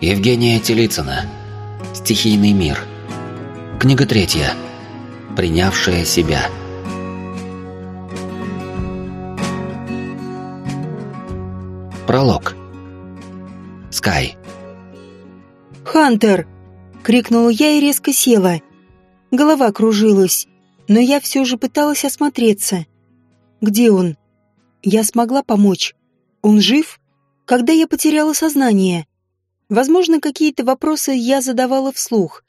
Евгения Телицына. Стихийный мир. Книга третья. Принявшая себя. Пролог. Скай. «Хантер!» — крикнула я и резко села. Голова кружилась, но я все же пыталась осмотреться. «Где он?» Я смогла помочь. Он жив? Когда я потеряла сознание? Возможно, какие-то вопросы я задавала вслух,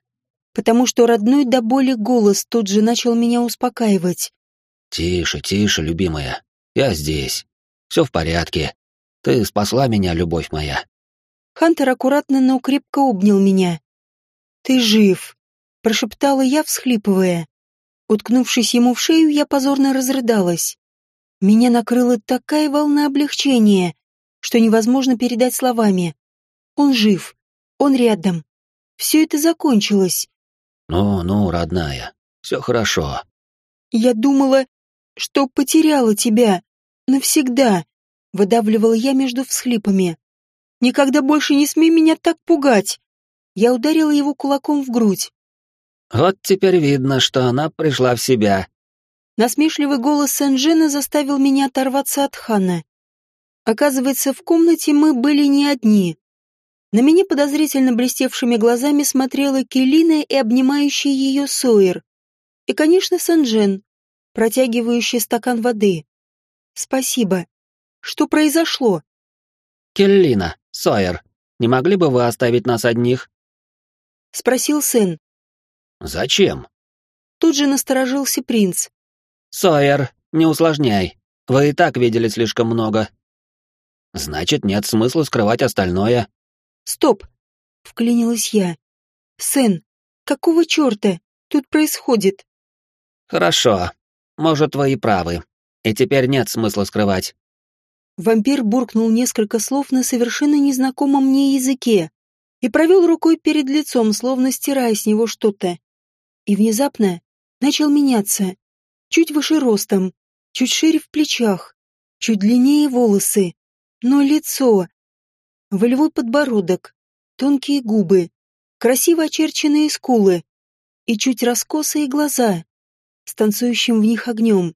потому что родной до боли голос тут же начал меня успокаивать. «Тише, тише, любимая. Я здесь. Все в порядке. Ты спасла меня, любовь моя». Хантер аккуратно, но крепко обнял меня. «Ты жив», — прошептала я, всхлипывая. Уткнувшись ему в шею, я позорно разрыдалась. Меня накрыла такая волна облегчения, что невозможно передать словами. Он жив. Он рядом. Все это закончилось. Ну-ну, родная, все хорошо. Я думала, что потеряла тебя. Навсегда. Выдавливала я между всхлипами. Никогда больше не смей меня так пугать. Я ударила его кулаком в грудь. Вот теперь видно, что она пришла в себя. Насмешливый голос Сен-Джена заставил меня оторваться от Хана. Оказывается, в комнате мы были не одни. На меня подозрительно блестевшими глазами смотрела Келина и обнимающий ее Сойер. И, конечно, Санджен, протягивающий стакан воды. «Спасибо. Что произошло?» «Келлина, Сойер, не могли бы вы оставить нас одних?» — спросил Сэн. «Зачем?» Тут же насторожился принц. «Сойер, не усложняй. Вы и так видели слишком много». «Значит, нет смысла скрывать остальное. Стоп! Вклинилась я. Сэн, какого черта тут происходит? Хорошо. Может, вы и правы. И теперь нет смысла скрывать. Вампир буркнул несколько слов на совершенно незнакомом мне языке и провел рукой перед лицом, словно стирая с него что-то. И внезапно начал меняться. Чуть выше ростом, чуть шире в плечах, чуть длиннее волосы. Но лицо... Волевой подбородок, тонкие губы, красиво очерченные скулы и чуть раскосые глаза с танцующим в них огнем.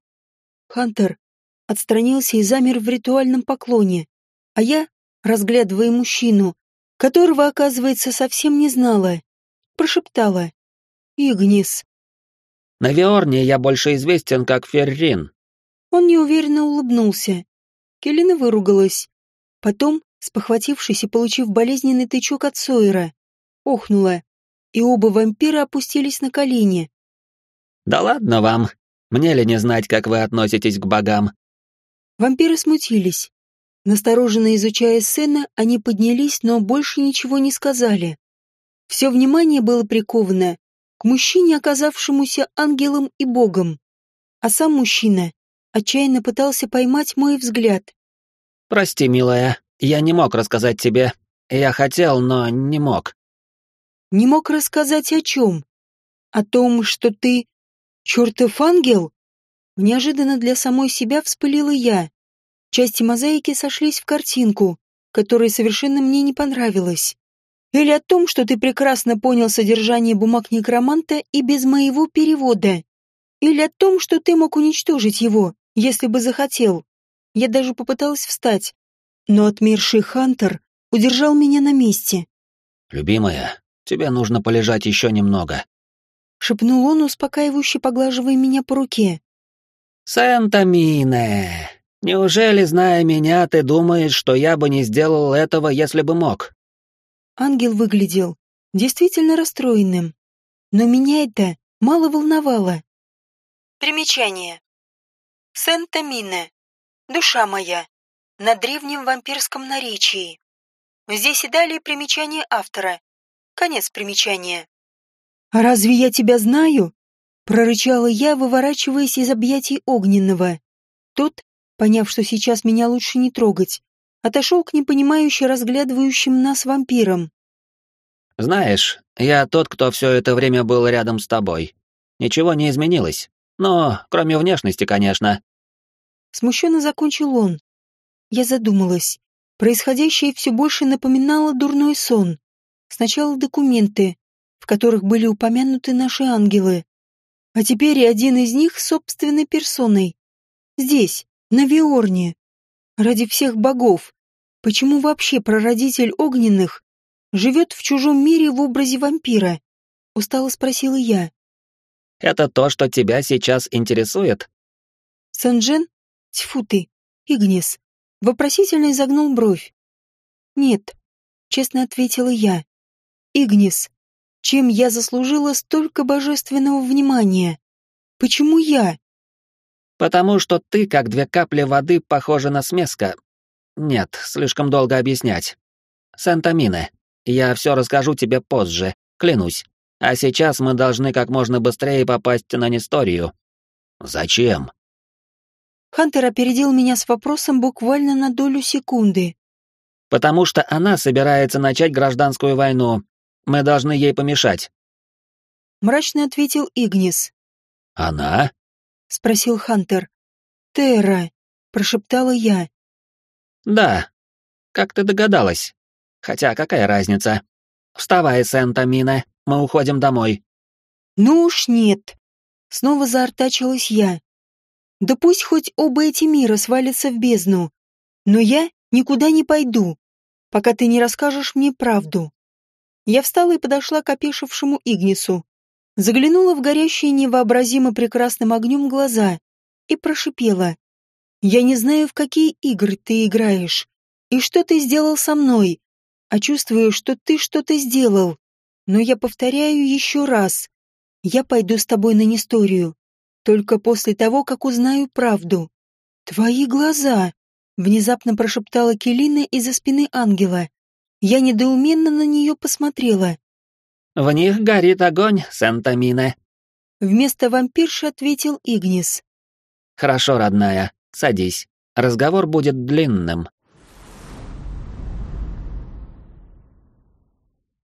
Хантер отстранился и замер в ритуальном поклоне, а я, разглядывая мужчину, которого, оказывается, совсем не знала, прошептала «Игнис». «На Виорне я больше известен как Феррин». Он неуверенно улыбнулся. Келина выругалась. Потом спохватившись и получив болезненный тычок от Сойера, охнула, и оба вампира опустились на колени. «Да ладно вам! Мне ли не знать, как вы относитесь к богам?» Вампиры смутились. Настороженно изучая сцену, они поднялись, но больше ничего не сказали. Все внимание было приковано к мужчине, оказавшемуся ангелом и богом. А сам мужчина отчаянно пытался поймать мой взгляд. «Прости, милая, я не мог рассказать тебе. Я хотел, но не мог. Не мог рассказать о чем? О том, что ты чертов ангел? Неожиданно для самой себя вспылила я. Части мозаики сошлись в картинку, которая совершенно мне не понравилась. Или о том, что ты прекрасно понял содержание бумаг некроманта и без моего перевода. Или о том, что ты мог уничтожить его, если бы захотел. Я даже попыталась встать, но отмерший Хантер удержал меня на месте. «Любимая, тебе нужно полежать еще немного», — шепнул он, успокаивающе поглаживая меня по руке. «Сентамине, неужели, зная меня, ты думаешь, что я бы не сделал этого, если бы мог?» Ангел выглядел действительно расстроенным, но меня это мало волновало. Примечание. Сентамине, душа моя, на древнем вампирском наречии. Здесь и далее примечание автора. Конец примечания. «А разве я тебя знаю?» — прорычала я, выворачиваясь из объятий огненного. Тот, поняв, что сейчас меня лучше не трогать, отошел к непонимающе разглядывающим нас вампирам. «Знаешь, я тот, кто все это время был рядом с тобой. Ничего не изменилось. Но, кроме внешности, конечно». Смущенно закончил он, я задумалась. Происходящее все больше напоминало дурной сон. Сначала документы, в которых были упомянуты наши ангелы, а теперь и один из них собственной персоной. Здесь, на Виорне. Ради всех богов. Почему вообще прародитель огненных живет в чужом мире в образе вампира? Устало спросила я. Это то, что тебя сейчас интересует? Санджен? Тьфу ты, Игнис. Вопросительно изогнул бровь. Нет, честно ответила я. Игнис, чем я заслужила столько божественного внимания? Почему я? Потому что ты, как две капли воды, похожа на смеска. Нет, слишком долго объяснять. Сантамина, я все расскажу тебе позже, клянусь. А сейчас мы должны как можно быстрее попасть на Несторию. Зачем? Хантер опередил меня с вопросом буквально на долю секунды. Потому что она собирается начать гражданскую войну. Мы должны ей помешать. Мрачно ответил Игнис. Она? Спросил Хантер. Терра, прошептала я. Да. Как ты догадалась? Хотя какая разница? Вставай, Сент-Амина, мы уходим домой». «Ну уж нет». Снова заортачилась я. «Да пусть хоть оба эти мира свалятся в бездну. Но я никуда не пойду, пока ты не расскажешь мне правду». Я встала и подошла к опешившему Игнису. Заглянула в горящие невообразимо прекрасным огнем глаза и прошипела. «Я не знаю, в какие игры ты играешь, и что ты сделал со мной, а чувствую, что ты что-то сделал. Но я повторяю еще раз. Я пойду с тобой на Несторию. Только после того, как узнаю правду. Твои глаза! Внезапно прошептала Келина из-за спины ангела. Я недоуменно на нее посмотрела. «В них горит огонь, Сантамина». Вместо вампирши ответил Игнис. «Хорошо, родная, садись. Разговор будет длинным,